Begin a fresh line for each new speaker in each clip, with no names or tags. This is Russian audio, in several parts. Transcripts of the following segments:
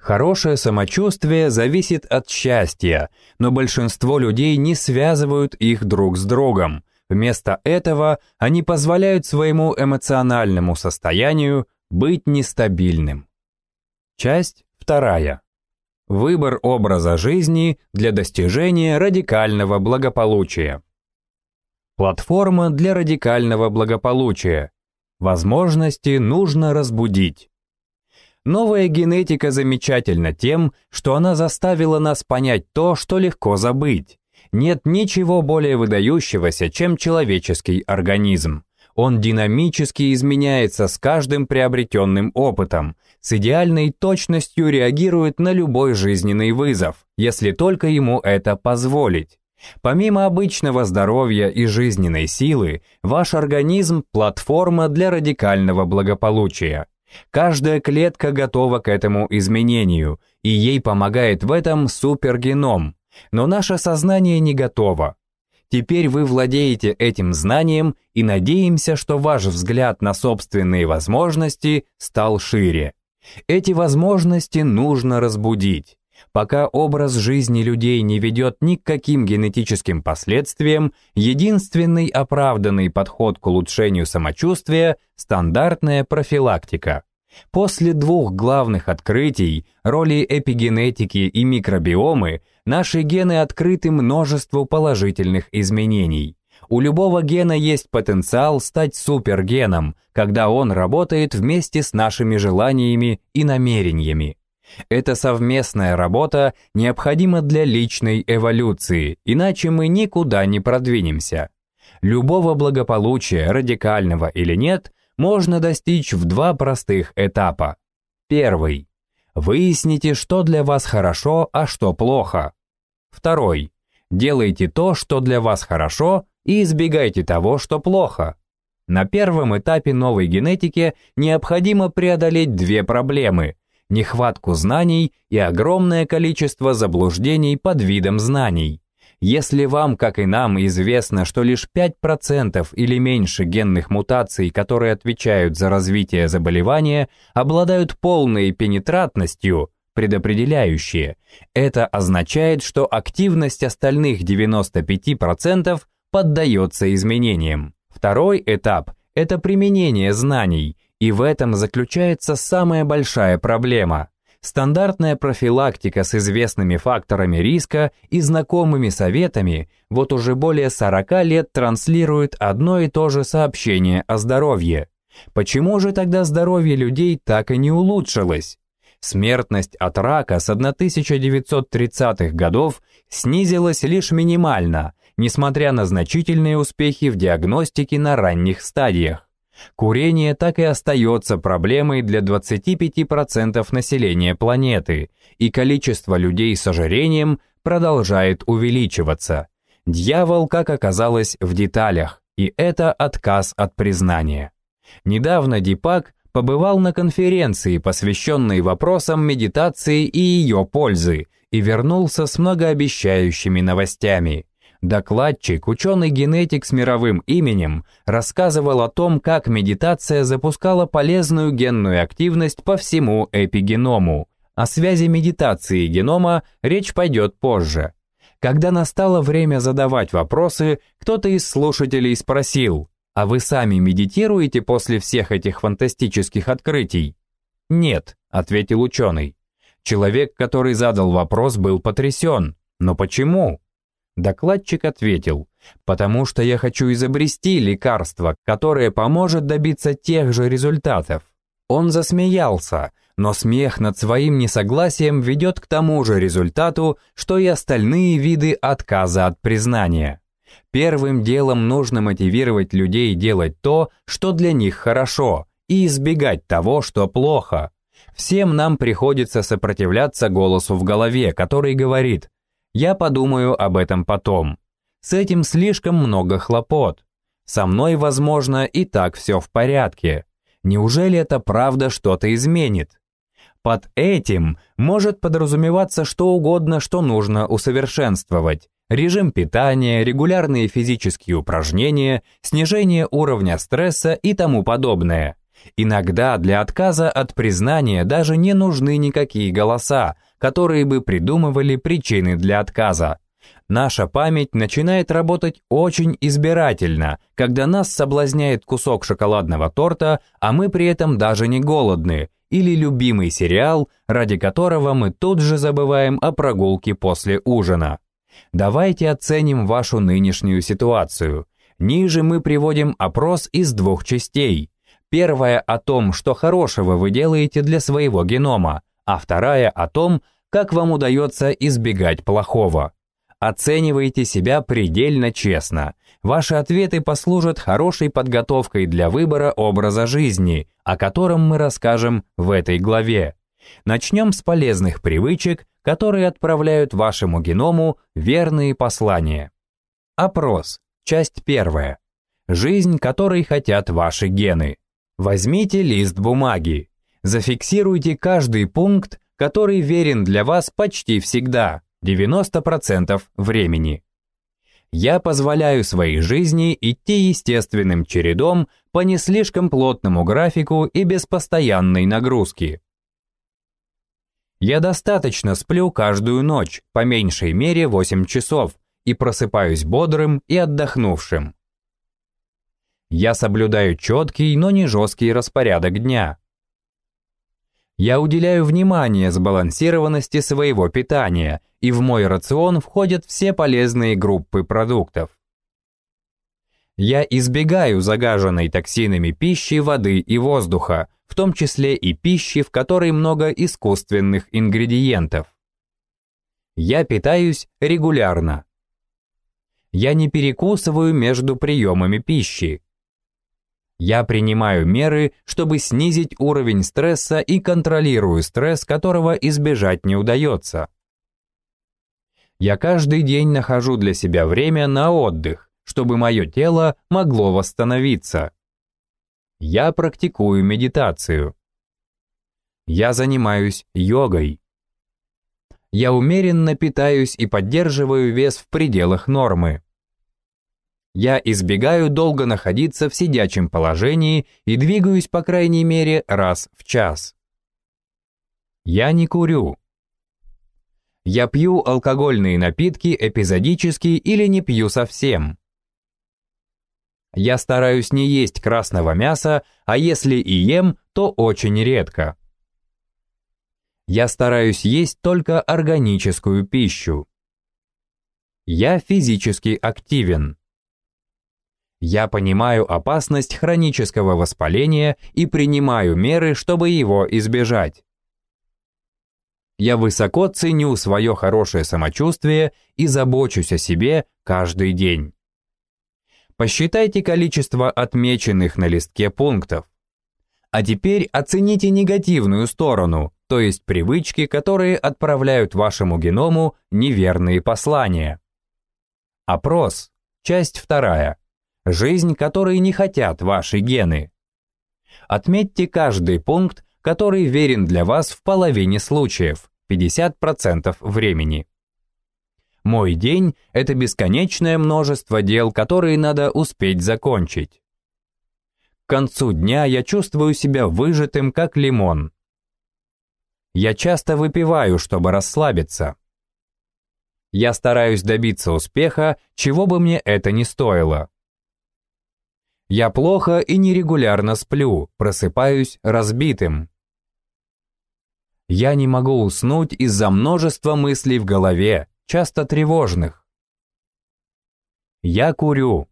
Хорошее самочувствие зависит от счастья, но большинство людей не связывают их друг с другом. Вместо этого они позволяют своему эмоциональному состоянию быть нестабильным. Часть вторая. Выбор образа жизни для достижения радикального благополучия. Платформа для радикального благополучия. Возможности нужно разбудить. Новая генетика замечательна тем, что она заставила нас понять то, что легко забыть. Нет ничего более выдающегося, чем человеческий организм. Он динамически изменяется с каждым приобретенным опытом, с идеальной точностью реагирует на любой жизненный вызов, если только ему это позволить. Помимо обычного здоровья и жизненной силы, ваш организм – платформа для радикального благополучия. Каждая клетка готова к этому изменению, и ей помогает в этом супергеном. Но наше сознание не готово. Теперь вы владеете этим знанием и надеемся, что ваш взгляд на собственные возможности стал шире. Эти возможности нужно разбудить. Пока образ жизни людей не ведет ни к каким генетическим последствиям, единственный оправданный подход к улучшению самочувствия – стандартная профилактика. После двух главных открытий, роли эпигенетики и микробиомы, наши гены открыты множеству положительных изменений. У любого гена есть потенциал стать супергеном, когда он работает вместе с нашими желаниями и намерениями. Эта совместная работа необходима для личной эволюции, иначе мы никуда не продвинемся. Любого благополучия, радикального или нет, можно достичь в два простых этапа. Первый. Выясните, что для вас хорошо, а что плохо. Второй. Делайте то, что для вас хорошо, и избегайте того, что плохо. На первом этапе новой генетики необходимо преодолеть две проблемы нехватку знаний и огромное количество заблуждений под видом знаний. Если вам, как и нам, известно, что лишь 5% или меньше генных мутаций, которые отвечают за развитие заболевания, обладают полной пенетратностью, предопределяющие, это означает, что активность остальных 95% поддается изменениям. Второй этап – это применение знаний – и в этом заключается самая большая проблема. Стандартная профилактика с известными факторами риска и знакомыми советами вот уже более 40 лет транслирует одно и то же сообщение о здоровье. Почему же тогда здоровье людей так и не улучшилось? Смертность от рака с 1930-х годов снизилась лишь минимально, несмотря на значительные успехи в диагностике на ранних стадиях. Курение так и остается проблемой для 25% населения планеты, и количество людей с ожирением продолжает увеличиваться. Дьявол, как оказалось, в деталях, и это отказ от признания. Недавно Дипак побывал на конференции, посвященной вопросам медитации и ее пользы, и вернулся с многообещающими новостями – Докладчик, ученый-генетик с мировым именем, рассказывал о том, как медитация запускала полезную генную активность по всему эпигеному. О связи медитации и генома речь пойдет позже. Когда настало время задавать вопросы, кто-то из слушателей спросил, «А вы сами медитируете после всех этих фантастических открытий?» «Нет», — ответил ученый. Человек, который задал вопрос, был потрясен. «Но почему?» Докладчик ответил, «Потому что я хочу изобрести лекарство, которое поможет добиться тех же результатов». Он засмеялся, но смех над своим несогласием ведет к тому же результату, что и остальные виды отказа от признания. Первым делом нужно мотивировать людей делать то, что для них хорошо, и избегать того, что плохо. Всем нам приходится сопротивляться голосу в голове, который говорит я подумаю об этом потом. С этим слишком много хлопот. Со мной, возможно, и так все в порядке. Неужели это правда что-то изменит? Под этим может подразумеваться что угодно, что нужно усовершенствовать. Режим питания, регулярные физические упражнения, снижение уровня стресса и тому подобное. Иногда для отказа от признания даже не нужны никакие голоса, которые бы придумывали причины для отказа. Наша память начинает работать очень избирательно, когда нас соблазняет кусок шоколадного торта, а мы при этом даже не голодны, или любимый сериал, ради которого мы тут же забываем о прогулке после ужина. Давайте оценим вашу нынешнюю ситуацию. Ниже мы приводим опрос из двух частей. Первая о том, что хорошего вы делаете для своего генома, а вторая о том, как вам удается избегать плохого. Оценивайте себя предельно честно. Ваши ответы послужат хорошей подготовкой для выбора образа жизни, о котором мы расскажем в этой главе. Начнем с полезных привычек, которые отправляют вашему геному верные послания. Опрос. Часть первая. Жизнь, которой хотят ваши гены. Возьмите лист бумаги. Зафиксируйте каждый пункт, который верен для вас почти всегда, 90% времени. Я позволяю своей жизни идти естественным чередом по не слишком плотному графику и без постоянной нагрузки. Я достаточно сплю каждую ночь, по меньшей мере 8 часов, и просыпаюсь бодрым и отдохнувшим. Я соблюдаю четкий, но не жесткий распорядок дня. Я уделяю внимание сбалансированности своего питания, и в мой рацион входят все полезные группы продуктов. Я избегаю загаженной токсинами пищи, воды и воздуха, в том числе и пищи, в которой много искусственных ингредиентов. Я питаюсь регулярно. Я не перекусываю между приемами пищи, я принимаю меры, чтобы снизить уровень стресса и контролирую стресс, которого избежать не удается. Я каждый день нахожу для себя время на отдых, чтобы мое тело могло восстановиться. Я практикую медитацию. Я занимаюсь йогой. Я умеренно питаюсь и поддерживаю вес в пределах нормы. Я избегаю долго находиться в сидячем положении и двигаюсь по крайней мере раз в час. Я не курю. Я пью алкогольные напитки эпизодически или не пью совсем. Я стараюсь не есть красного мяса, а если и ем, то очень редко. Я стараюсь есть только органическую пищу. Я физически активен. Я понимаю опасность хронического воспаления и принимаю меры, чтобы его избежать. Я высоко ценю свое хорошее самочувствие и забочусь о себе каждый день. Посчитайте количество отмеченных на листке пунктов. А теперь оцените негативную сторону, то есть привычки, которые отправляют вашему геному неверные послания. Опрос. Часть вторая жизнь, которой не хотят ваши гены. Отметьте каждый пункт, который верен для вас в половине случаев, 50% времени. Мой день – это бесконечное множество дел, которые надо успеть закончить. К концу дня я чувствую себя выжатым, как лимон. Я часто выпиваю, чтобы расслабиться. Я стараюсь добиться успеха, чего бы мне это ни стоило. Я плохо и нерегулярно сплю, просыпаюсь разбитым. Я не могу уснуть из-за множества мыслей в голове, часто тревожных. Я курю.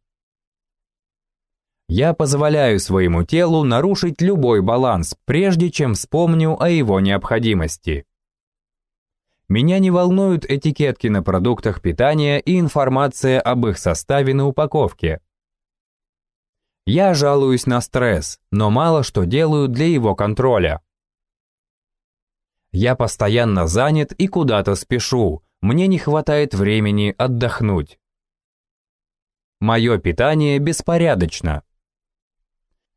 Я позволяю своему телу нарушить любой баланс, прежде чем вспомню о его необходимости. Меня не волнуют этикетки на продуктах питания и информация об их составе на упаковке. Я жалуюсь на стресс, но мало что делаю для его контроля. Я постоянно занят и куда-то спешу, мне не хватает времени отдохнуть. Мое питание беспорядочно.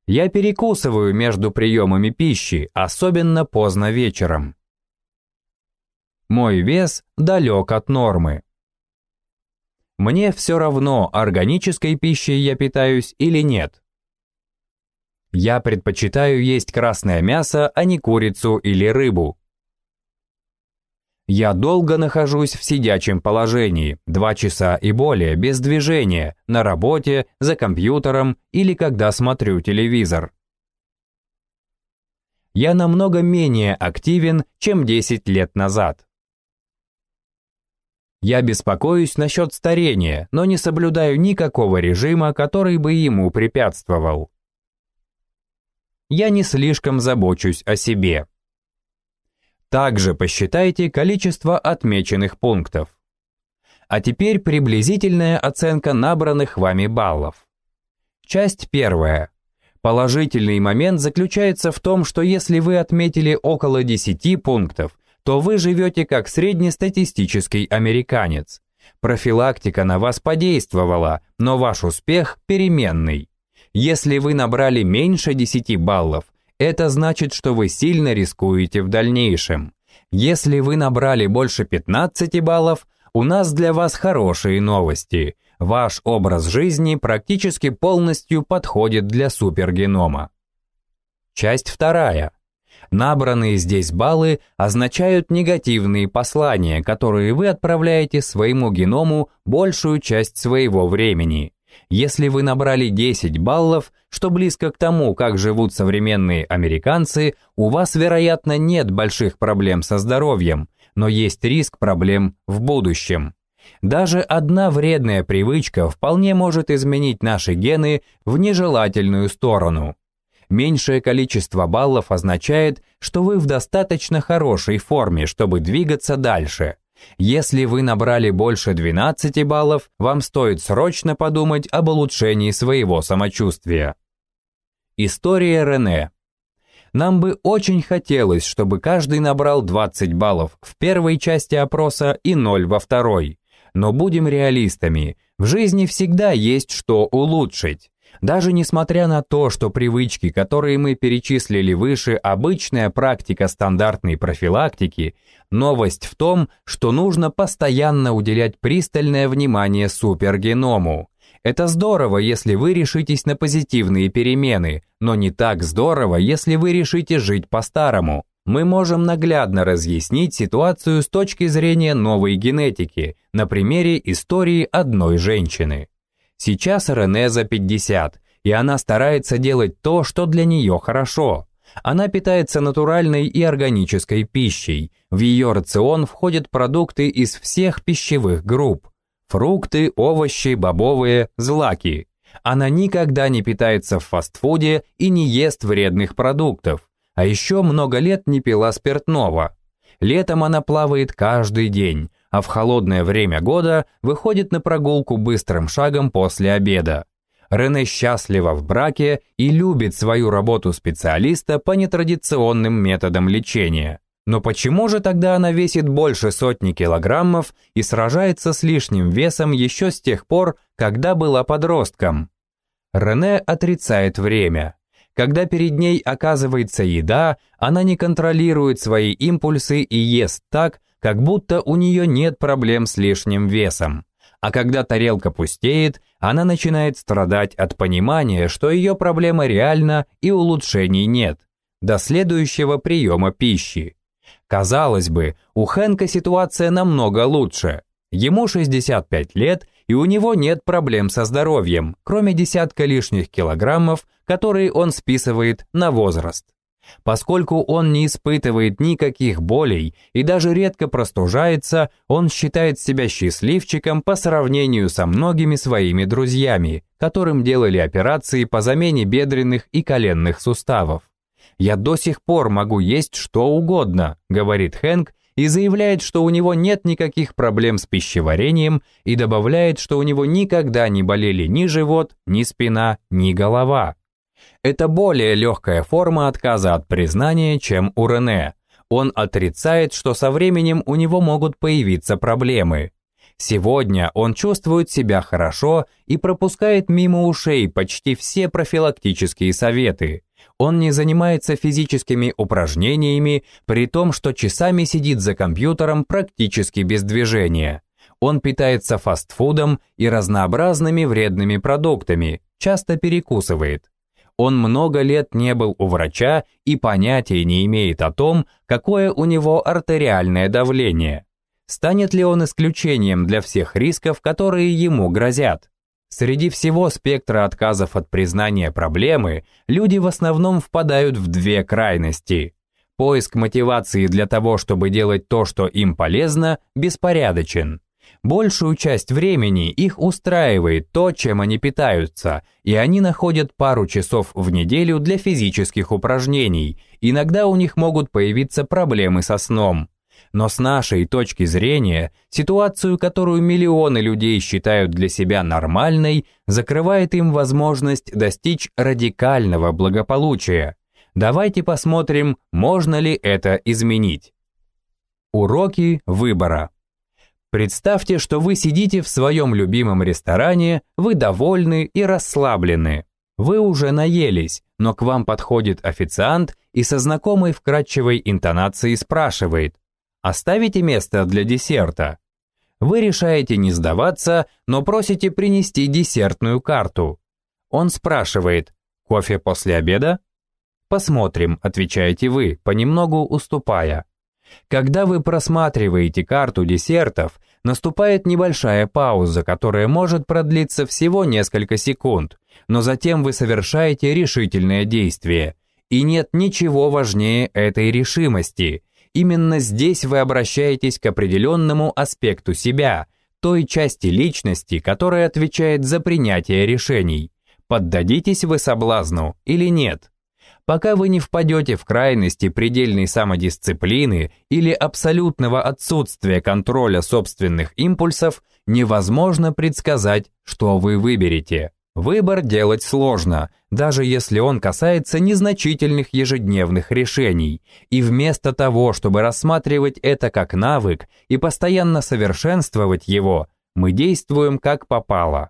Я перекусываю между приемами пищи, особенно поздно вечером. Мой вес далек от нормы. Мне все равно, органической пищей я питаюсь или нет. Я предпочитаю есть красное мясо, а не курицу или рыбу. Я долго нахожусь в сидячем положении, два часа и более, без движения, на работе, за компьютером или когда смотрю телевизор. Я намного менее активен, чем 10 лет назад. Я беспокоюсь насчет старения, но не соблюдаю никакого режима, который бы ему препятствовал. Я не слишком забочусь о себе. Также посчитайте количество отмеченных пунктов. А теперь приблизительная оценка набранных вами баллов. Часть первая. Положительный момент заключается в том, что если вы отметили около 10 пунктов, то вы живете как среднестатистический американец. Профилактика на вас подействовала, но ваш успех переменный. Если вы набрали меньше 10 баллов, это значит, что вы сильно рискуете в дальнейшем. Если вы набрали больше 15 баллов, у нас для вас хорошие новости. Ваш образ жизни практически полностью подходит для супергенома. Часть вторая. Набранные здесь баллы означают негативные послания, которые вы отправляете своему геному большую часть своего времени. Если вы набрали 10 баллов, что близко к тому, как живут современные американцы, у вас, вероятно, нет больших проблем со здоровьем, но есть риск проблем в будущем. Даже одна вредная привычка вполне может изменить наши гены в нежелательную сторону. Меньшее количество баллов означает, что вы в достаточно хорошей форме, чтобы двигаться дальше. Если вы набрали больше 12 баллов, вам стоит срочно подумать об улучшении своего самочувствия. История Рене. Нам бы очень хотелось, чтобы каждый набрал 20 баллов в первой части опроса и 0 во второй. Но будем реалистами, в жизни всегда есть что улучшить. Даже несмотря на то, что привычки, которые мы перечислили выше, обычная практика стандартной профилактики, новость в том, что нужно постоянно уделять пристальное внимание супергеному. Это здорово, если вы решитесь на позитивные перемены, но не так здорово, если вы решите жить по-старому. Мы можем наглядно разъяснить ситуацию с точки зрения новой генетики на примере истории одной женщины. Сейчас Рене за 50, и она старается делать то, что для нее хорошо. Она питается натуральной и органической пищей. В ее рацион входят продукты из всех пищевых групп. Фрукты, овощи, бобовые, злаки. Она никогда не питается в фастфуде и не ест вредных продуктов. А еще много лет не пила спиртного. Летом она плавает каждый день, а в холодное время года выходит на прогулку быстрым шагом после обеда. Рене счастлива в браке и любит свою работу специалиста по нетрадиционным методам лечения. Но почему же тогда она весит больше сотни килограммов и сражается с лишним весом еще с тех пор, когда была подростком? Рене отрицает время. Когда перед ней оказывается еда, она не контролирует свои импульсы и ест так, как будто у нее нет проблем с лишним весом. А когда тарелка пустеет, она начинает страдать от понимания, что ее проблема реальна и улучшений нет. До следующего приема пищи. Казалось бы, у Хэнка ситуация намного лучше. Ему 65 лет, и у него нет проблем со здоровьем, кроме десятка лишних килограммов, которые он списывает на возраст. Поскольку он не испытывает никаких болей и даже редко простужается, он считает себя счастливчиком по сравнению со многими своими друзьями, которым делали операции по замене бедренных и коленных суставов. «Я до сих пор могу есть что угодно», — говорит Хэнк, и заявляет, что у него нет никаких проблем с пищеварением и добавляет, что у него никогда не болели ни живот, ни спина, ни голова. Это более легкая форма отказа от признания, чем у Рене. Он отрицает, что со временем у него могут появиться проблемы. Сегодня он чувствует себя хорошо и пропускает мимо ушей почти все профилактические советы. Он не занимается физическими упражнениями, при том, что часами сидит за компьютером практически без движения. Он питается фастфудом и разнообразными вредными продуктами, часто перекусывает. Он много лет не был у врача и понятия не имеет о том, какое у него артериальное давление. Станет ли он исключением для всех рисков, которые ему грозят? Среди всего спектра отказов от признания проблемы люди в основном впадают в две крайности. Поиск мотивации для того, чтобы делать то, что им полезно, беспорядочен. Большую часть времени их устраивает то, чем они питаются, и они находят пару часов в неделю для физических упражнений. Иногда у них могут появиться проблемы со сном. Но с нашей точки зрения, ситуацию, которую миллионы людей считают для себя нормальной, закрывает им возможность достичь радикального благополучия. Давайте посмотрим, можно ли это изменить. Уроки выбора. Представьте, что вы сидите в своем любимом ресторане, вы довольны и расслаблены. Вы уже наелись, но к вам подходит официант и со знакомой вкрадчивой интонацией спрашивает «Оставите место для десерта?» Вы решаете не сдаваться, но просите принести десертную карту. Он спрашивает «Кофе после обеда?» «Посмотрим», отвечаете вы, понемногу уступая. Когда вы просматриваете карту десертов, наступает небольшая пауза, которая может продлиться всего несколько секунд, но затем вы совершаете решительное действие. И нет ничего важнее этой решимости. Именно здесь вы обращаетесь к определенному аспекту себя, той части личности, которая отвечает за принятие решений. Поддадитесь вы соблазну или нет? Пока вы не впадете в крайности предельной самодисциплины или абсолютного отсутствия контроля собственных импульсов, невозможно предсказать, что вы выберете. Выбор делать сложно, даже если он касается незначительных ежедневных решений, и вместо того, чтобы рассматривать это как навык и постоянно совершенствовать его, мы действуем как попало.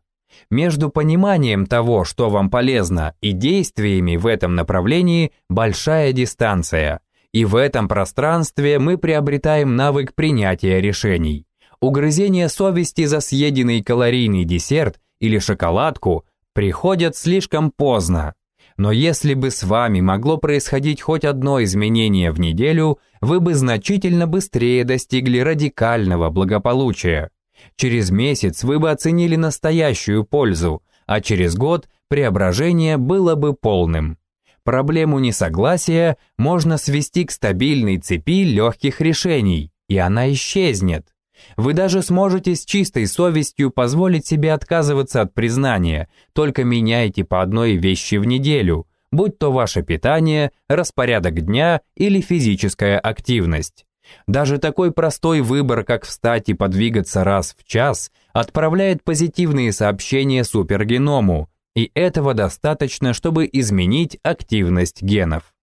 Между пониманием того, что вам полезно, и действиями в этом направлении большая дистанция. И в этом пространстве мы приобретаем навык принятия решений. Угрызение совести за съеденный калорийный десерт или шоколадку приходят слишком поздно. Но если бы с вами могло происходить хоть одно изменение в неделю, вы бы значительно быстрее достигли радикального благополучия. Через месяц вы бы оценили настоящую пользу, а через год преображение было бы полным. Проблему несогласия можно свести к стабильной цепи легких решений, и она исчезнет. Вы даже сможете с чистой совестью позволить себе отказываться от признания, только меняйте по одной вещи в неделю, будь то ваше питание, распорядок дня или физическая активность. Даже такой простой выбор, как встать и подвигаться раз в час, отправляет позитивные сообщения супергеному, и этого достаточно, чтобы изменить активность генов.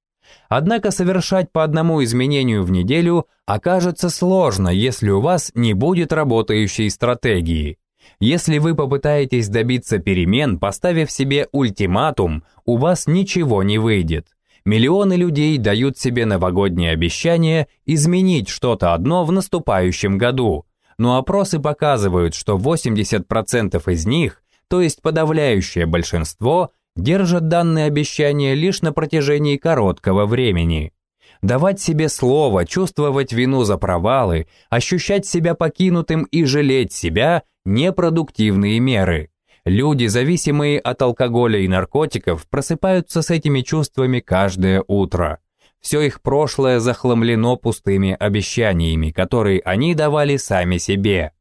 Однако совершать по одному изменению в неделю окажется сложно, если у вас не будет работающей стратегии. Если вы попытаетесь добиться перемен, поставив себе ультиматум, у вас ничего не выйдет. Миллионы людей дают себе новогоднее обещание изменить что-то одно в наступающем году, но опросы показывают, что 80% из них, то есть подавляющее большинство, держат данные обещания лишь на протяжении короткого времени. Давать себе слово, чувствовать вину за провалы, ощущать себя покинутым и жалеть себя – непродуктивные меры. Люди, зависимые от алкоголя и наркотиков, просыпаются с этими чувствами каждое утро. Все их прошлое захламлено пустыми обещаниями, которые они давали сами себе.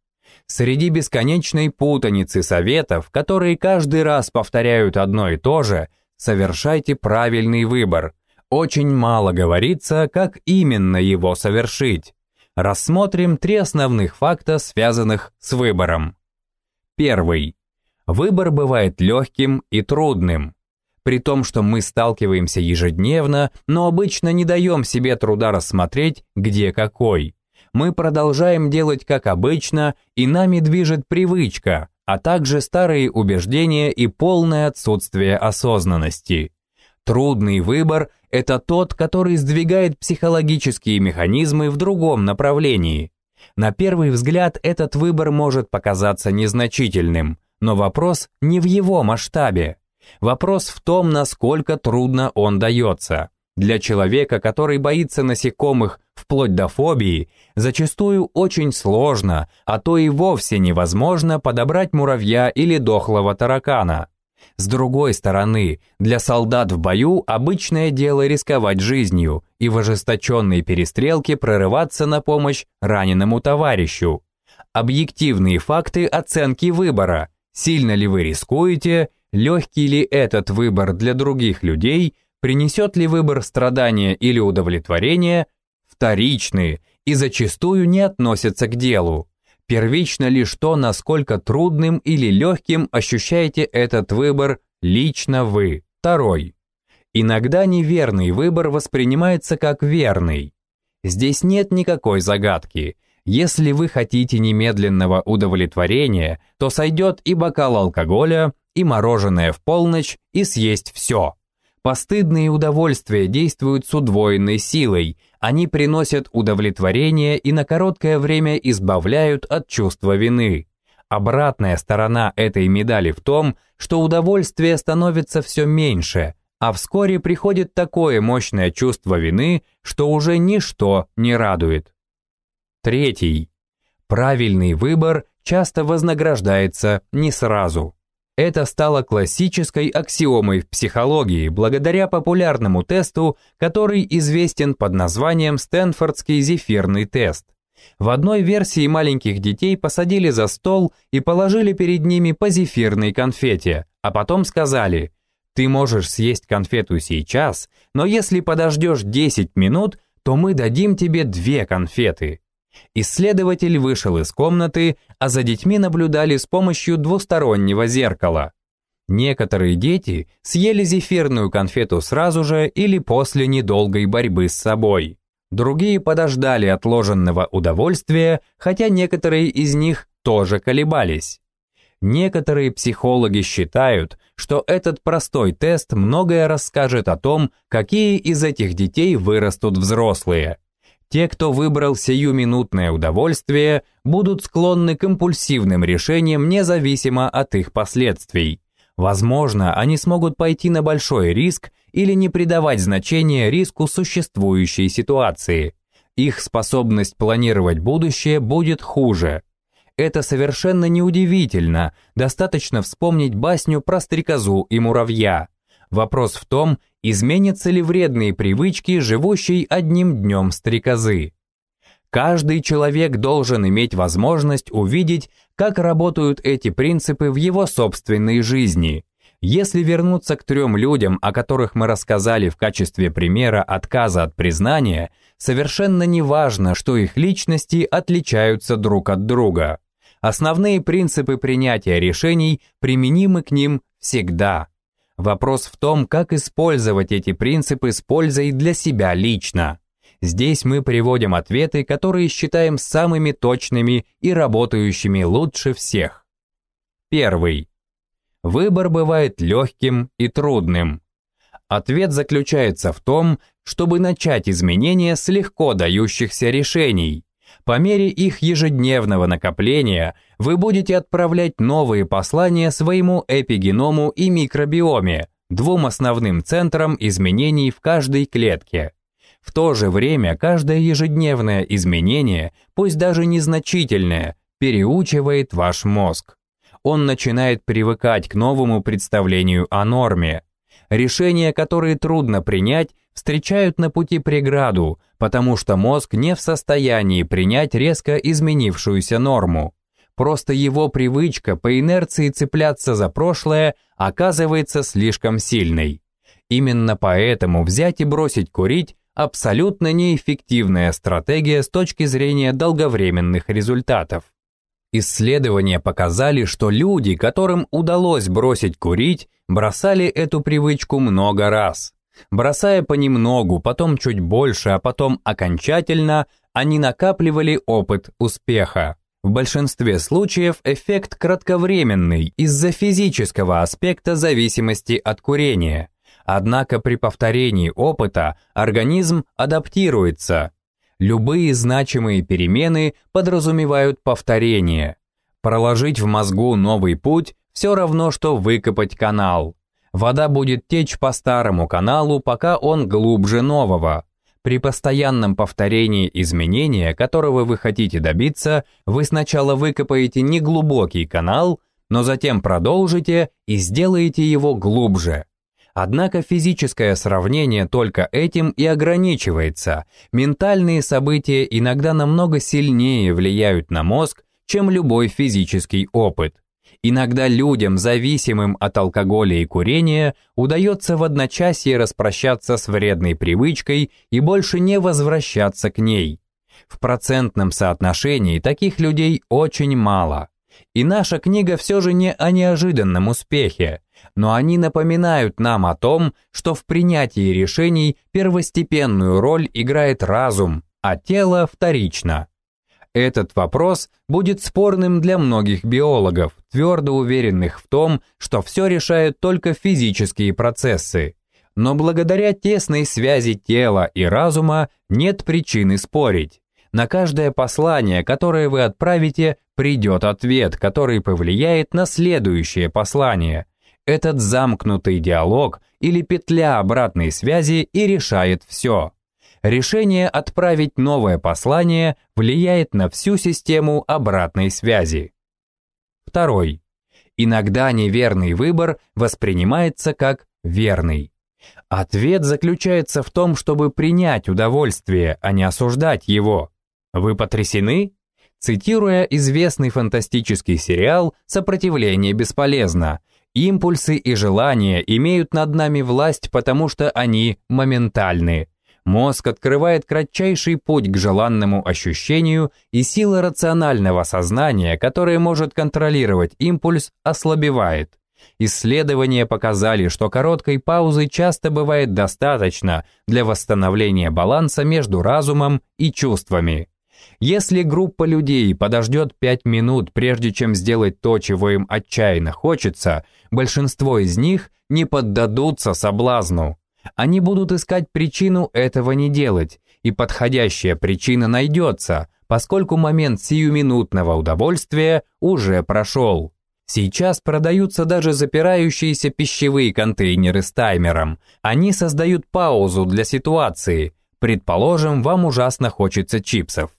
Среди бесконечной путаницы советов, которые каждый раз повторяют одно и то же, совершайте правильный выбор. Очень мало говорится, как именно его совершить. Рассмотрим три основных факта, связанных с выбором. Первый. Выбор бывает легким и трудным. При том, что мы сталкиваемся ежедневно, но обычно не даем себе труда рассмотреть, где какой. Мы продолжаем делать как обычно, и нами движет привычка, а также старые убеждения и полное отсутствие осознанности. Трудный выбор – это тот, который сдвигает психологические механизмы в другом направлении. На первый взгляд этот выбор может показаться незначительным – но вопрос не в его масштабе. Вопрос в том, насколько трудно он дается. Для человека, который боится насекомых вплоть до фобии, зачастую очень сложно, а то и вовсе невозможно подобрать муравья или дохлого таракана. С другой стороны, для солдат в бою обычное дело рисковать жизнью и в ожесточенной перестрелке прорываться на помощь раненому товарищу. Объективные факты оценки выбора. Сильно ли вы рискуете, легкий ли этот выбор для других людей – принесет ли выбор страдания или удовлетворения, вторичные и зачастую не относятся к делу. Первично лишь то, насколько трудным или легким ощущаете этот выбор лично вы. Второй. Иногда неверный выбор воспринимается как верный. Здесь нет никакой загадки. Если вы хотите немедленного удовлетворения, то сойдет и бокал алкоголя, и мороженое в полночь, и съесть все. Постыдные удовольствия действуют с удвоенной силой, они приносят удовлетворение и на короткое время избавляют от чувства вины. Обратная сторона этой медали в том, что удовольствие становится все меньше, а вскоре приходит такое мощное чувство вины, что уже ничто не радует. Третий. Правильный выбор часто вознаграждается не сразу. Это стало классической аксиомой в психологии благодаря популярному тесту, который известен под названием Стэнфордский зефирный тест. В одной версии маленьких детей посадили за стол и положили перед ними по зефирной конфете, а потом сказали «Ты можешь съесть конфету сейчас, но если подождешь 10 минут, то мы дадим тебе две конфеты». Исследователь вышел из комнаты, а за детьми наблюдали с помощью двустороннего зеркала. Некоторые дети съели зефирную конфету сразу же или после недолгой борьбы с собой. Другие подождали отложенного удовольствия, хотя некоторые из них тоже колебались. Некоторые психологи считают, что этот простой тест многое расскажет о том, какие из этих детей вырастут взрослые. Те, кто выбрал сиюминутное удовольствие, будут склонны к импульсивным решениям независимо от их последствий. Возможно, они смогут пойти на большой риск или не придавать значения риску существующей ситуации. Их способность планировать будущее будет хуже. Это совершенно неудивительно, достаточно вспомнить басню про стрекозу и муравья. Вопрос в том, изменятся ли вредные привычки, живущей одним днем стрекозы. Каждый человек должен иметь возможность увидеть, как работают эти принципы в его собственной жизни. Если вернуться к трем людям, о которых мы рассказали в качестве примера отказа от признания, совершенно не важно, что их личности отличаются друг от друга. Основные принципы принятия решений применимы к ним всегда. Вопрос в том, как использовать эти принципы с пользой для себя лично. Здесь мы приводим ответы, которые считаем самыми точными и работающими лучше всех. Первый. Выбор бывает легким и трудным. Ответ заключается в том, чтобы начать изменения с легко дающихся решений. По мере их ежедневного накопления вы будете отправлять новые послания своему эпигеному и микробиоме, двум основным центрам изменений в каждой клетке. В то же время каждое ежедневное изменение, пусть даже незначительное, переучивает ваш мозг. Он начинает привыкать к новому представлению о норме. Решения, которые трудно принять, встречают на пути преграду, потому что мозг не в состоянии принять резко изменившуюся норму. Просто его привычка по инерции цепляться за прошлое оказывается слишком сильной. Именно поэтому взять и бросить курить абсолютно неэффективная стратегия с точки зрения долговременных результатов. Исследования показали, что люди, которым удалось бросить курить, бросали эту привычку много раз. Бросая понемногу, потом чуть больше, а потом окончательно, они накапливали опыт успеха. В большинстве случаев эффект кратковременный из-за физического аспекта зависимости от курения. Однако при повторении опыта организм адаптируется. Любые значимые перемены подразумевают повторение. Проложить в мозгу новый путь все равно, что выкопать канал. Вода будет течь по старому каналу, пока он глубже нового. При постоянном повторении изменения, которого вы хотите добиться, вы сначала выкопаете неглубокий канал, но затем продолжите и сделаете его глубже. Однако физическое сравнение только этим и ограничивается. Ментальные события иногда намного сильнее влияют на мозг, чем любой физический опыт. Иногда людям, зависимым от алкоголя и курения, удается в одночасье распрощаться с вредной привычкой и больше не возвращаться к ней. В процентном соотношении таких людей очень мало. И наша книга все же не о неожиданном успехе но они напоминают нам о том, что в принятии решений первостепенную роль играет разум, а тело вторично. Этот вопрос будет спорным для многих биологов, твердо уверенных в том, что все решают только физические процессы. Но благодаря тесной связи тела и разума нет причины спорить. На каждое послание, которое вы отправите, придет ответ, который повлияет на следующее послание – этот замкнутый диалог или петля обратной связи и решает все. Решение отправить новое послание влияет на всю систему обратной связи. Второй. Иногда неверный выбор воспринимается как верный. Ответ заключается в том, чтобы принять удовольствие, а не осуждать его. Вы потрясены? Цитируя известный фантастический сериал «Сопротивление бесполезно», Импульсы и желания имеют над нами власть, потому что они моментальны. Мозг открывает кратчайший путь к желанному ощущению, и сила рационального сознания, которая может контролировать импульс, ослабевает. Исследования показали, что короткой паузы часто бывает достаточно для восстановления баланса между разумом и чувствами. Если группа людей подождет 5 минут, прежде чем сделать то, чего им отчаянно хочется, большинство из них не поддадутся соблазну. Они будут искать причину этого не делать, и подходящая причина найдется, поскольку момент сиюминутного удовольствия уже прошел. Сейчас продаются даже запирающиеся пищевые контейнеры с таймером. Они создают паузу для ситуации. Предположим, вам ужасно хочется чипсов.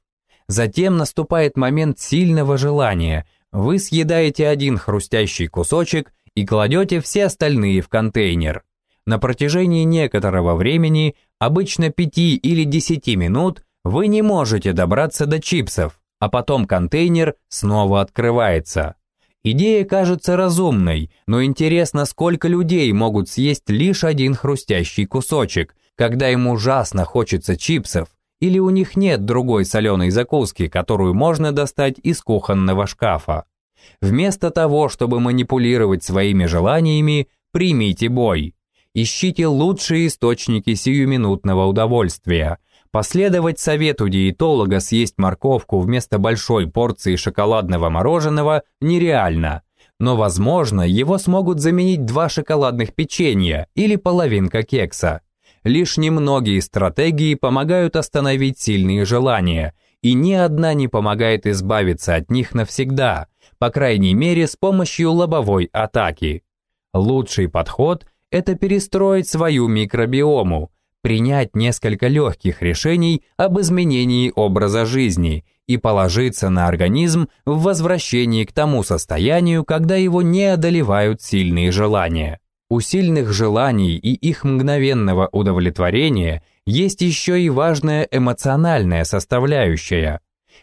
Затем наступает момент сильного желания. Вы съедаете один хрустящий кусочек и кладете все остальные в контейнер. На протяжении некоторого времени, обычно 5 или 10 минут, вы не можете добраться до чипсов, а потом контейнер снова открывается. Идея кажется разумной, но интересно, сколько людей могут съесть лишь один хрустящий кусочек, когда им ужасно хочется чипсов, или у них нет другой соленой закуски, которую можно достать из кухонного шкафа. Вместо того, чтобы манипулировать своими желаниями, примите бой. Ищите лучшие источники сиюминутного удовольствия. Последовать совету диетолога съесть морковку вместо большой порции шоколадного мороженого нереально. Но, возможно, его смогут заменить два шоколадных печенья или половинка кекса. Лишь немногие стратегии помогают остановить сильные желания, и ни одна не помогает избавиться от них навсегда, по крайней мере с помощью лобовой атаки. Лучший подход – это перестроить свою микробиому, принять несколько легких решений об изменении образа жизни и положиться на организм в возвращении к тому состоянию, когда его не одолевают сильные желания. У сильных желаний и их мгновенного удовлетворения есть еще и важная эмоциональная составляющая.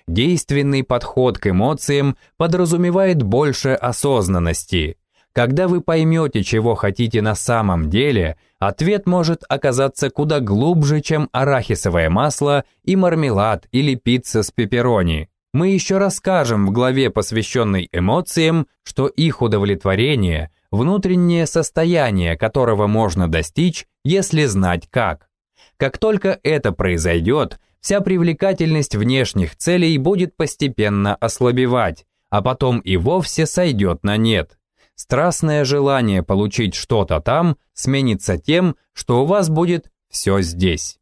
Действенный подход к эмоциям подразумевает больше осознанности. Когда вы поймете, чего хотите на самом деле, ответ может оказаться куда глубже, чем арахисовое масло и мармелад или пицца с пепперони. Мы еще расскажем в главе, посвященной эмоциям, что их удовлетворение внутреннее состояние которого можно достичь, если знать как. Как только это произойдет, вся привлекательность внешних целей будет постепенно ослабевать, а потом и вовсе сойдет на нет. Страстное желание получить что-то там сменится тем, что у вас будет все здесь.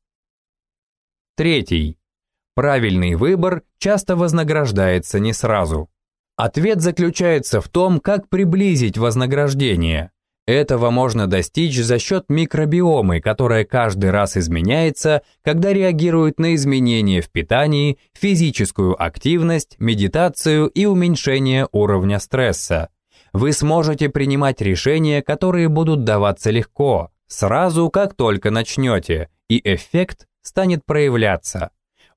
Третий. Правильный выбор часто вознаграждается не сразу. Ответ заключается в том, как приблизить вознаграждение. Этого можно достичь за счет микробиомы, которая каждый раз изменяется, когда реагирует на изменения в питании, физическую активность, медитацию и уменьшение уровня стресса. Вы сможете принимать решения, которые будут даваться легко, сразу как только начнете, и эффект станет проявляться.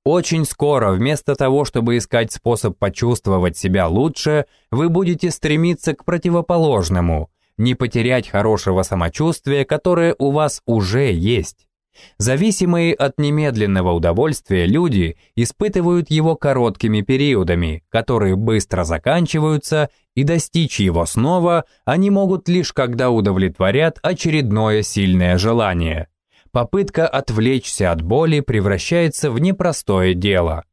Очень скоро, вместо того, чтобы искать способ почувствовать себя лучше, вы будете стремиться к противоположному – не потерять хорошего самочувствия, которое у вас уже есть. Зависимые от немедленного удовольствия люди испытывают его короткими периодами, которые быстро заканчиваются, и достичь его снова они могут лишь когда удовлетворят очередное сильное желание. Попытка отвлечься от боли превращается в непростое дело.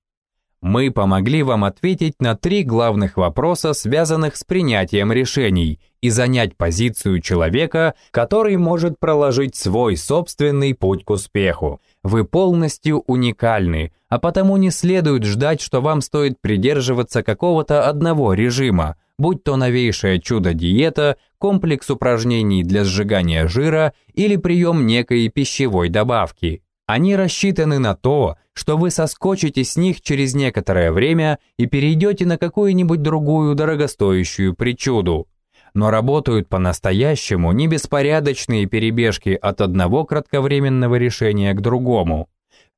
Мы помогли вам ответить на три главных вопроса, связанных с принятием решений, и занять позицию человека, который может проложить свой собственный путь к успеху. Вы полностью уникальны, а потому не следует ждать, что вам стоит придерживаться какого-то одного режима, будь то новейшее чудо-диета, комплекс упражнений для сжигания жира или прием некой пищевой добавки. Они рассчитаны на то, что вы соскочите с них через некоторое время и перейдете на какую-нибудь другую дорогостоящую причуду. Но работают по-настоящему не беспорядочные перебежки от одного кратковременного решения к другому.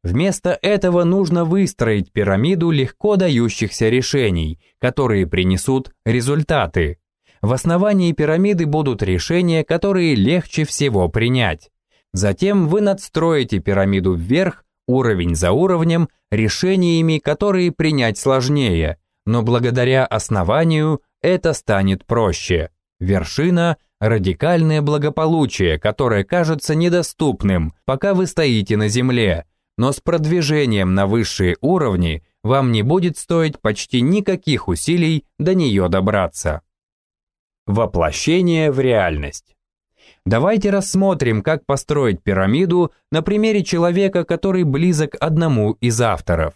Вместо этого нужно выстроить пирамиду легко дающихся решений, которые принесут результаты. В основании пирамиды будут решения, которые легче всего принять. Затем вы надстроите пирамиду вверх, уровень за уровнем, решениями, которые принять сложнее, но благодаря основанию это станет проще. Вершина – радикальное благополучие, которое кажется недоступным, пока вы стоите на земле, но с продвижением на высшие уровни вам не будет стоить почти никаких усилий до нее добраться. Воплощение в реальность. Давайте рассмотрим, как построить пирамиду на примере человека, который близок одному из авторов.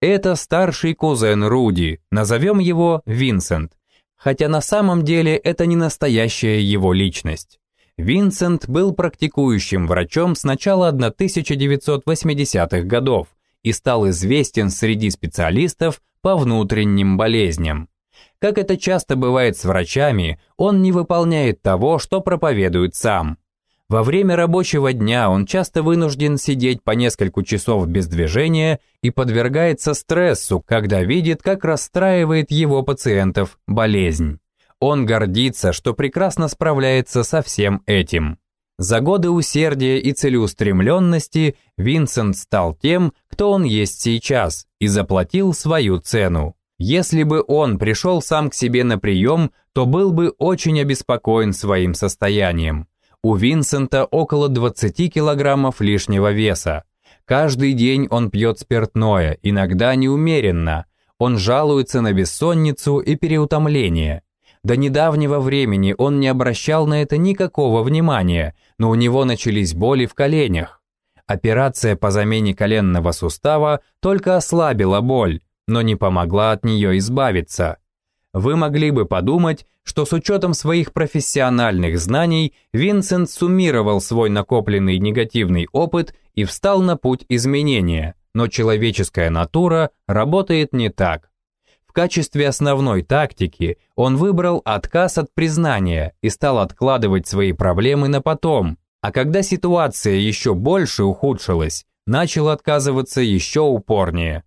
Это старший кузен Руди, назовем его Винсент, хотя на самом деле это не настоящая его личность. Винсент был практикующим врачом с начала 1980-х годов и стал известен среди специалистов по внутренним болезням. Как это часто бывает с врачами, он не выполняет того, что проповедует сам. Во время рабочего дня он часто вынужден сидеть по несколько часов без движения и подвергается стрессу, когда видит, как расстраивает его пациентов болезнь. Он гордится, что прекрасно справляется со всем этим. За годы усердия и целеустремленности Винсент стал тем, кто он есть сейчас, и заплатил свою цену. Если бы он пришел сам к себе на прием, то был бы очень обеспокоен своим состоянием. У Винсента около 20 килограммов лишнего веса. Каждый день он пьет спиртное, иногда неумеренно. Он жалуется на бессонницу и переутомление. До недавнего времени он не обращал на это никакого внимания, но у него начались боли в коленях. Операция по замене коленного сустава только ослабила боль, но не помогла от нее избавиться. Вы могли бы подумать, что с учетом своих профессиональных знаний Винсент суммировал свой накопленный негативный опыт и встал на путь изменения, но человеческая натура работает не так. В качестве основной тактики он выбрал отказ от признания и стал откладывать свои проблемы на потом, а когда ситуация еще больше ухудшилась, начал отказываться еще упорнее.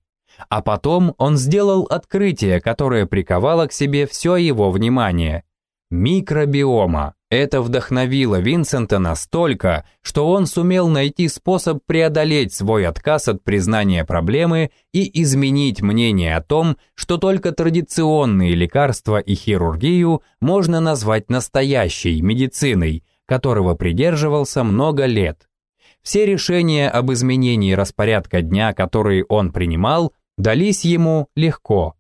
А потом он сделал открытие, которое приковало к себе все его внимание. Микробиома. Это вдохновило Винсента настолько, что он сумел найти способ преодолеть свой отказ от признания проблемы и изменить мнение о том, что только традиционные лекарства и хирургию можно назвать настоящей медициной, которого придерживался много лет. Все решения об изменении распорядка дня, которые он принимал, дались ему легко.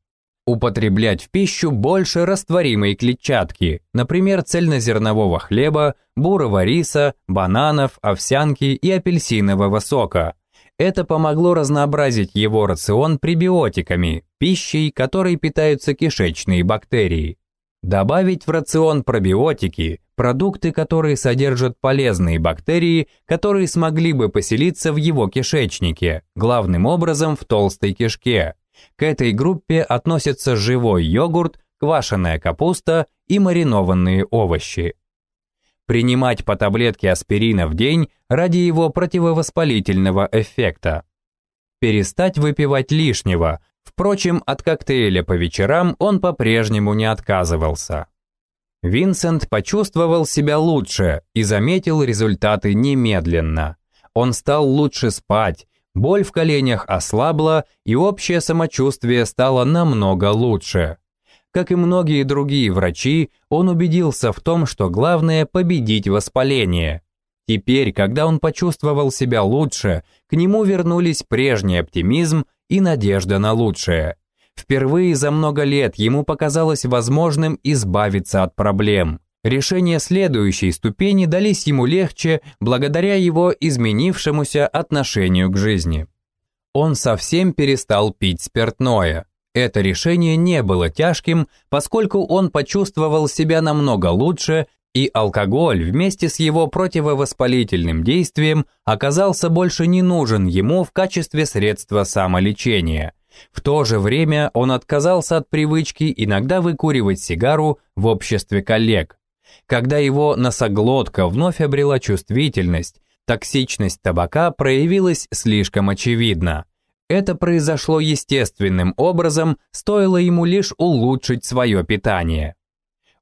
Употреблять в пищу больше растворимой клетчатки, например, цельнозернового хлеба, бурого риса, бананов, овсянки и апельсинового сока. Это помогло разнообразить его рацион пребиотиками, пищей, которой питаются кишечные бактерии. Добавить в рацион пробиотики, продукты, которые содержат полезные бактерии, которые смогли бы поселиться в его кишечнике, главным образом в толстой кишке. К этой группе относятся живой йогурт, квашеная капуста и маринованные овощи. Принимать по таблетке аспирина в день ради его противовоспалительного эффекта. Перестать выпивать лишнего, впрочем, от коктейля по вечерам он по-прежнему не отказывался. Винсент почувствовал себя лучше и заметил результаты немедленно. Он стал лучше спать, боль в коленях ослабла и общее самочувствие стало намного лучше. Как и многие другие врачи, он убедился в том, что главное – победить воспаление. Теперь, когда он почувствовал себя лучше, к нему вернулись прежний оптимизм и надежда на лучшее. Впервые за много лет ему показалось возможным избавиться от проблем. Решения следующей ступени дались ему легче благодаря его изменившемуся отношению к жизни. Он совсем перестал пить спиртное. Это решение не было тяжким, поскольку он почувствовал себя намного лучше, и алкоголь вместе с его противовоспалительным действием оказался больше не нужен ему в качестве средства самолечения – в то же время он отказался от привычки иногда выкуривать сигару в обществе коллег. Когда его носоглотка вновь обрела чувствительность, токсичность табака проявилась слишком очевидно. Это произошло естественным образом, стоило ему лишь улучшить свое питание.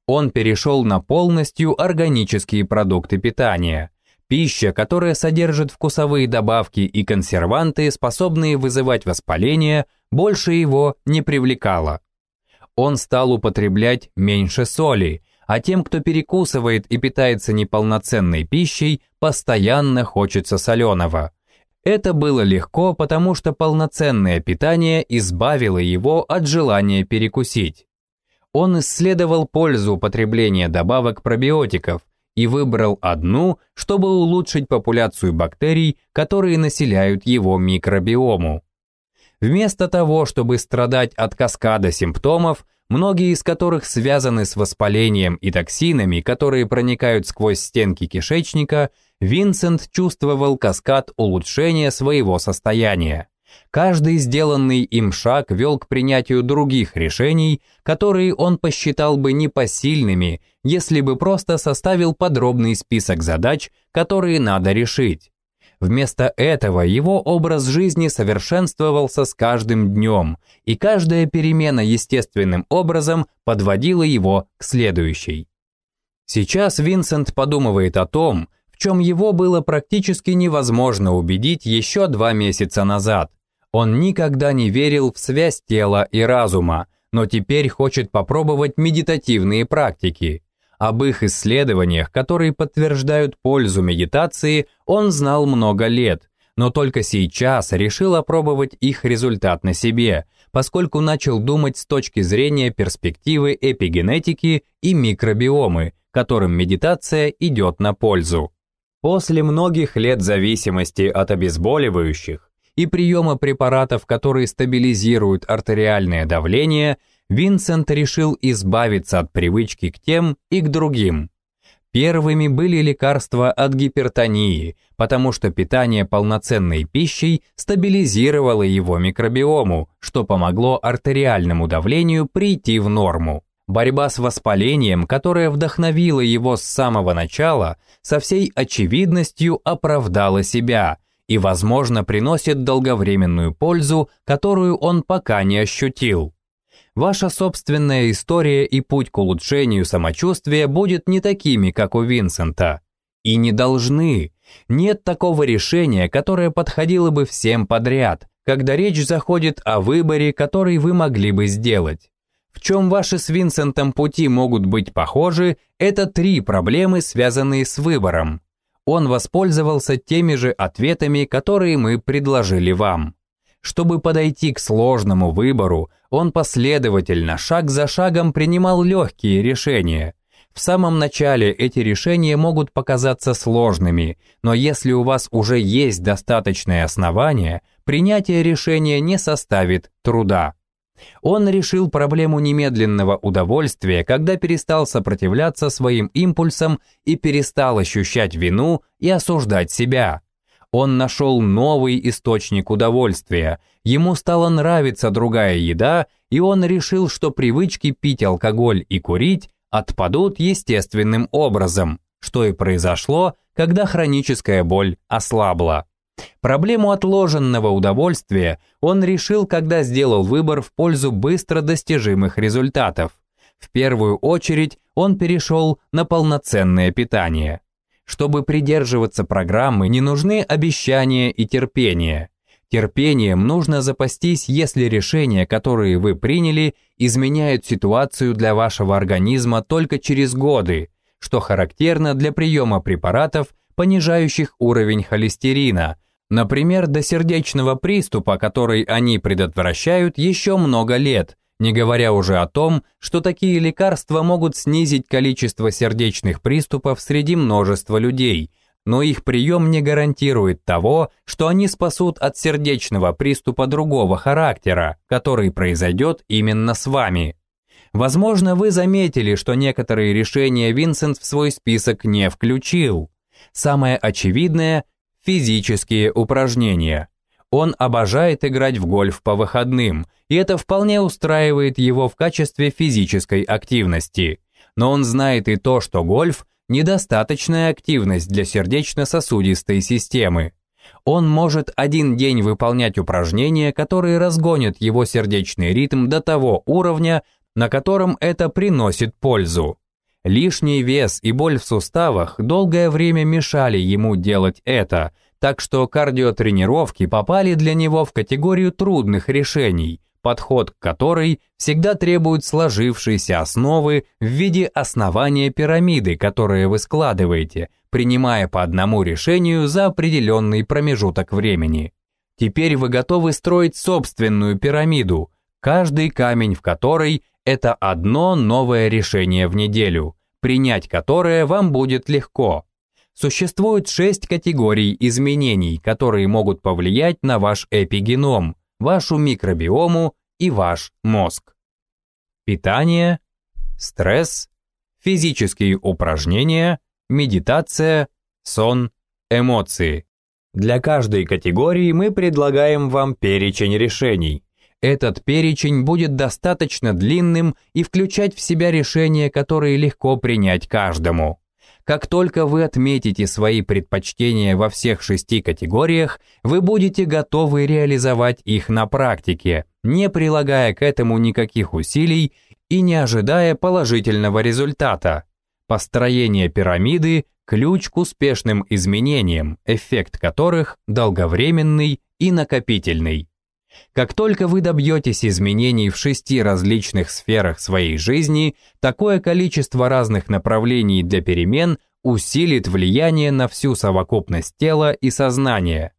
Он перешел на полностью органические продукты питания. Пища, которая содержит вкусовые добавки и консерванты, способные вызывать воспаление, больше его не привлекала. Он стал употреблять меньше соли, а тем, кто перекусывает и питается неполноценной пищей, постоянно хочется соленого. Это было легко, потому что полноценное питание избавило его от желания перекусить. Он исследовал пользу употребления добавок пробиотиков, и выбрал одну, чтобы улучшить популяцию бактерий, которые населяют его микробиому. Вместо того, чтобы страдать от каскада симптомов, многие из которых связаны с воспалением и токсинами, которые проникают сквозь стенки кишечника, Винсент чувствовал каскад улучшения своего состояния. Каждый сделанный им шаг вел к принятию других решений, которые он посчитал бы непосильными, если бы просто составил подробный список задач, которые надо решить. Вместо этого его образ жизни совершенствовался с каждым днем, и каждая перемена естественным образом подводила его к следующей. Сейчас Винсент подумывает о том, в чем его было практически невозможно убедить еще два месяца назад. Он никогда не верил в связь тела и разума, но теперь хочет попробовать медитативные практики. Об их исследованиях, которые подтверждают пользу медитации, он знал много лет, но только сейчас решил опробовать их результат на себе, поскольку начал думать с точки зрения перспективы эпигенетики и микробиомы, которым медитация идет на пользу. После многих лет зависимости от обезболивающих, и приема препаратов, которые стабилизируют артериальное давление, Винсент решил избавиться от привычки к тем и к другим. Первыми были лекарства от гипертонии, потому что питание полноценной пищей стабилизировало его микробиому, что помогло артериальному давлению прийти в норму. Борьба с воспалением, которая вдохновила его с самого начала, со всей очевидностью оправдала себя – и, возможно, приносит долговременную пользу, которую он пока не ощутил. Ваша собственная история и путь к улучшению самочувствия будет не такими, как у Винсента. И не должны. Нет такого решения, которое подходило бы всем подряд, когда речь заходит о выборе, который вы могли бы сделать. В чем ваши с Винсентом пути могут быть похожи, это три проблемы, связанные с выбором он воспользовался теми же ответами, которые мы предложили вам. Чтобы подойти к сложному выбору, он последовательно, шаг за шагом принимал легкие решения. В самом начале эти решения могут показаться сложными, но если у вас уже есть достаточное основание, принятие решения не составит труда. Он решил проблему немедленного удовольствия, когда перестал сопротивляться своим импульсам и перестал ощущать вину и осуждать себя. Он нашел новый источник удовольствия, ему стала нравиться другая еда, и он решил, что привычки пить алкоголь и курить отпадут естественным образом, что и произошло, когда хроническая боль ослабла. Проблему отложенного удовольствия он решил, когда сделал выбор в пользу быстро достижимых результатов. В первую очередь он перешел на полноценное питание. Чтобы придерживаться программы, не нужны обещания и терпение. Терпением нужно запастись, если решения, которые вы приняли, изменяют ситуацию для вашего организма только через годы, что характерно для приема препаратов, понижающих уровень холестерина, Например, до сердечного приступа, который они предотвращают, еще много лет, не говоря уже о том, что такие лекарства могут снизить количество сердечных приступов среди множества людей, но их прием не гарантирует того, что они спасут от сердечного приступа другого характера, который произойдет именно с вами. Возможно, вы заметили, что некоторые решения Винсент в свой список не включил. Самое очевидное Физические упражнения. Он обожает играть в гольф по выходным, и это вполне устраивает его в качестве физической активности. Но он знает и то, что гольф – недостаточная активность для сердечно-сосудистой системы. Он может один день выполнять упражнения, которые разгонят его сердечный ритм до того уровня, на котором это приносит пользу. Лишний вес и боль в суставах долгое время мешали ему делать это, так что кардиотренировки попали для него в категорию трудных решений, подход к которой всегда требует сложившейся основы в виде основания пирамиды, которые вы складываете, принимая по одному решению за определенный промежуток времени. Теперь вы готовы строить собственную пирамиду, каждый камень в которой это одно новое решение в неделю, принять которое вам будет легко. Существует шесть категорий изменений, которые могут повлиять на ваш эпигеном, вашу микробиому и ваш мозг. Питание, стресс, физические упражнения, медитация, сон, эмоции. Для каждой категории мы предлагаем вам перечень решений, этот перечень будет достаточно длинным и включать в себя решения, которые легко принять каждому. Как только вы отметите свои предпочтения во всех шести категориях, вы будете готовы реализовать их на практике, не прилагая к этому никаких усилий и не ожидая положительного результата. Построение пирамиды – ключ к успешным изменениям, эффект которых долговременный и накопительный. Как только вы добьетесь изменений в шести различных сферах своей жизни, такое количество разных направлений для перемен усилит влияние на всю совокупность тела и сознания.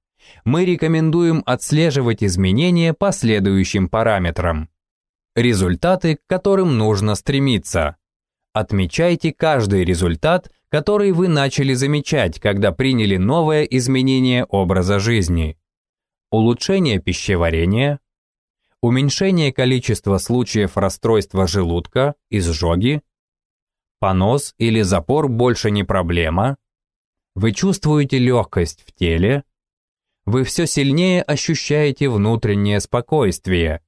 Мы рекомендуем отслеживать изменения по следующим параметрам. Результаты, к которым нужно стремиться. Отмечайте каждый результат, который вы начали замечать, когда приняли новое изменение образа жизни улучшение пищеварения, уменьшение количества случаев расстройства желудка, изжоги, понос или запор больше не проблема, вы чувствуете легкость в теле, вы все сильнее ощущаете внутреннее спокойствие.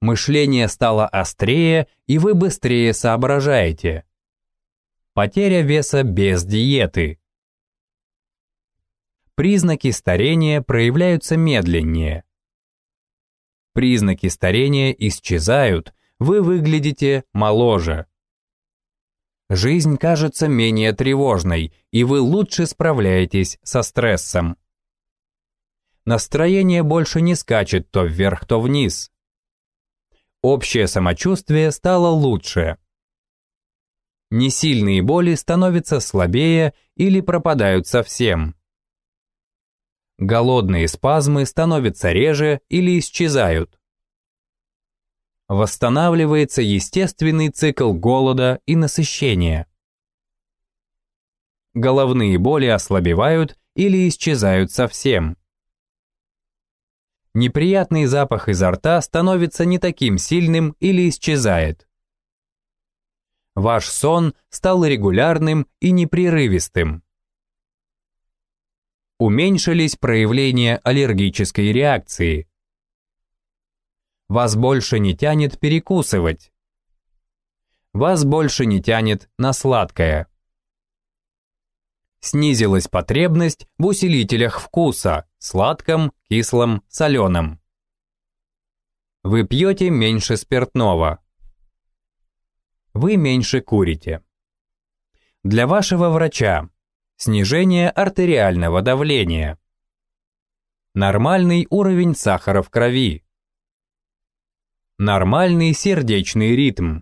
Мышление стало острее, и вы быстрее соображаете. Потеря веса без диеты. Признаки старения проявляются медленнее. Признаки старения исчезают, вы выглядите моложе. Жизнь кажется менее тревожной, и вы лучше справляетесь со стрессом. Настроение больше не скачет то вверх, то вниз. Общее самочувствие стало лучше. Несильные боли становятся слабее или пропадают совсем. Голодные спазмы становятся реже или исчезают. Восстанавливается естественный цикл голода и насыщения. Головные боли ослабевают или исчезают совсем. Неприятный запах изо рта становится не таким сильным или исчезает. Ваш сон стал регулярным и непрерывистым. Уменьшились проявления аллергической реакции. Вас больше не тянет перекусывать. Вас больше не тянет на сладкое. Снизилась потребность в усилителях вкуса, сладком, кислом, соленом. Вы пьете меньше спиртного. Вы меньше курите. Для вашего врача снижение артериального давления. Нормальный уровень сахара в крови. Нормальный сердечный ритм.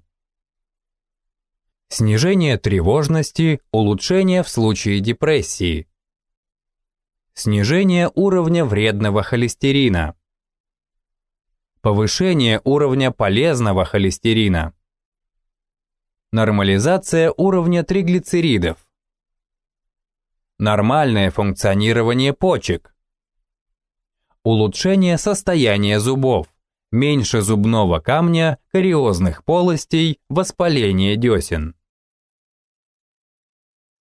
Снижение тревожности, улучшение в случае депрессии. Снижение уровня вредного холестерина. Повышение уровня полезного холестерина. Нормализация уровня триглицеридов. Нормальное функционирование почек. Улучшение состояния зубов меньше зубного камня, кариозных полостей, воспаления десен.